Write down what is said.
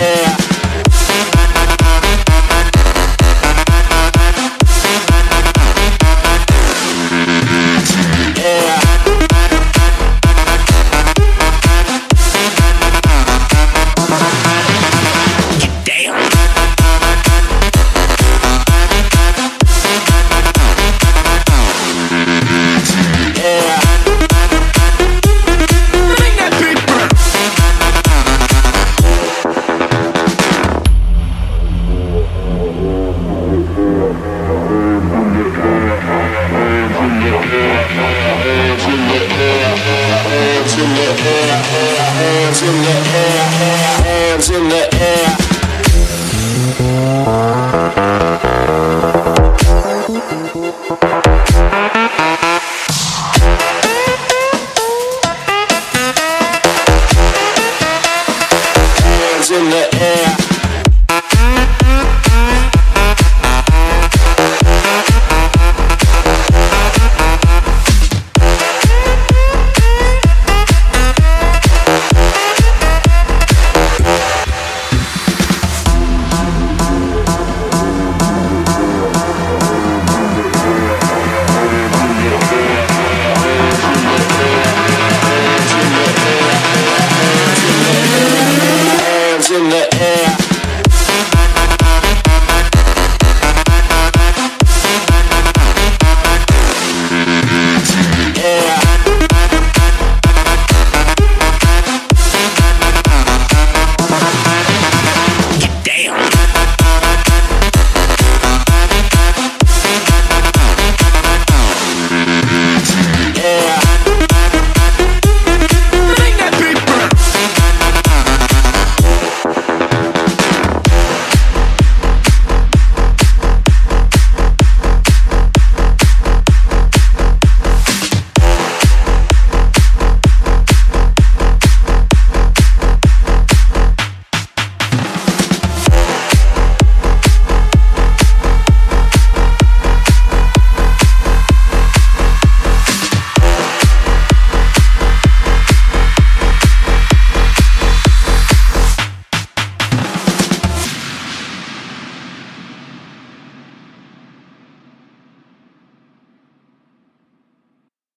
yeah. in the air, hands in the air, hands in the air. Hands in the air. in the air.